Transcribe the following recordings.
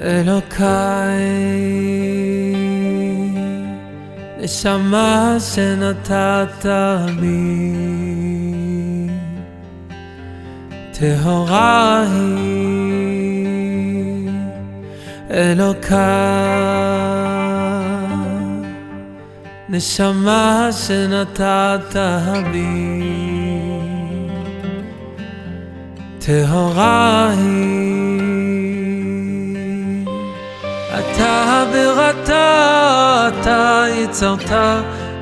אלוקיי, נשמה שנתת בי, טהורה היא, אלוקיי, נשמה שנתת בי, טהורה היא. אתה אתה יצרת,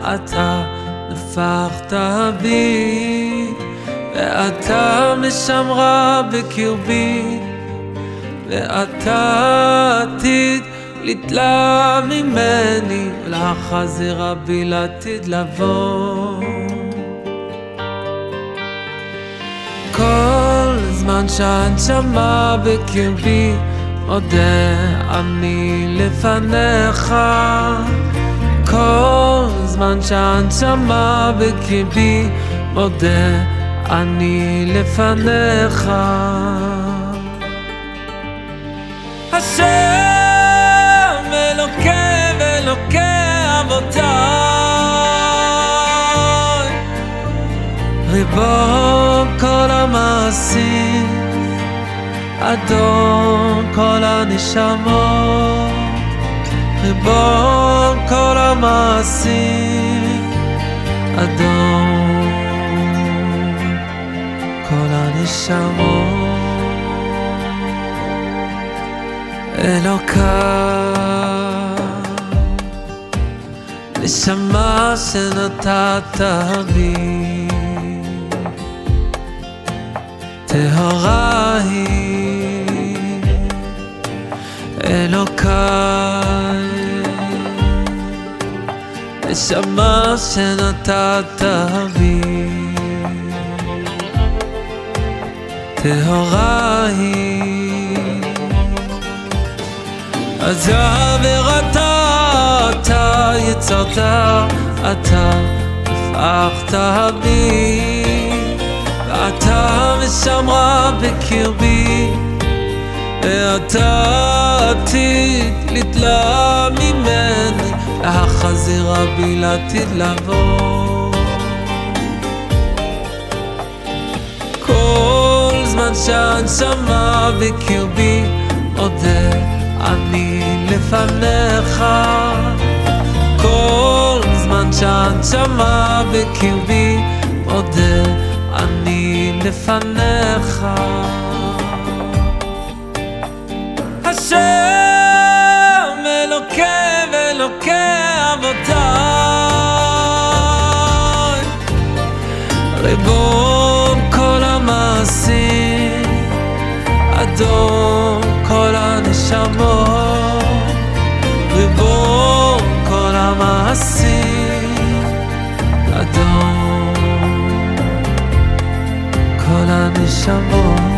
אתה נפחת בי, ואתה משמרה בקרבי, ואתה עתיד לתלה ממני, לחזרה בי לעתיד לבוא. כל זמן שהנשמה בקרבי מודה אני לפניך. כל זמן שהנשמה בקרבי מודה אני לפניך. השם אלוקי ואלוקי אבותיי ריבון כל המעשים אדון כל הנשמות, ריבון כל המעשים, אדון כל הנשמות. אלוקיי, נשמה שנתת בי, טהרה היא אלוקיי, נשמה שנתת בי, טהורה היא. אז עבירתה אתה יצרת, אתה הפכת בי, ואתה משמרה בקרבי. ואתה עתיד לתלה ממני, החזירה בי לעתיד לבוא. כל זמן שהנשמה בקרבי עודה אני לפניך. כל זמן שהנשמה בקרבי עודה אני לפניך. אבותיי ריבון כל המעשים אדון כל הנשמות. ריבון כל המעשים אדון כל הנשמות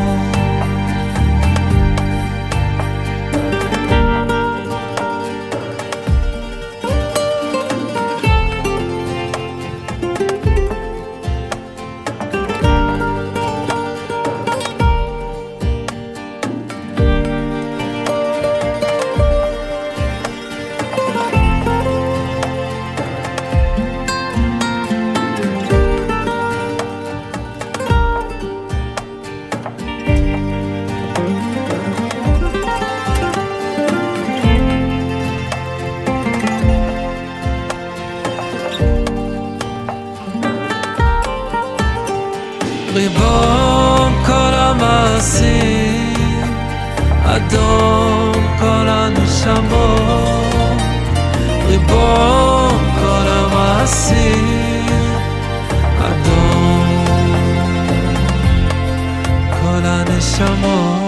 ריבון כל המעשים, אדון כל הנשמות, ריבון כל המעשים, אדון כל הנשמות.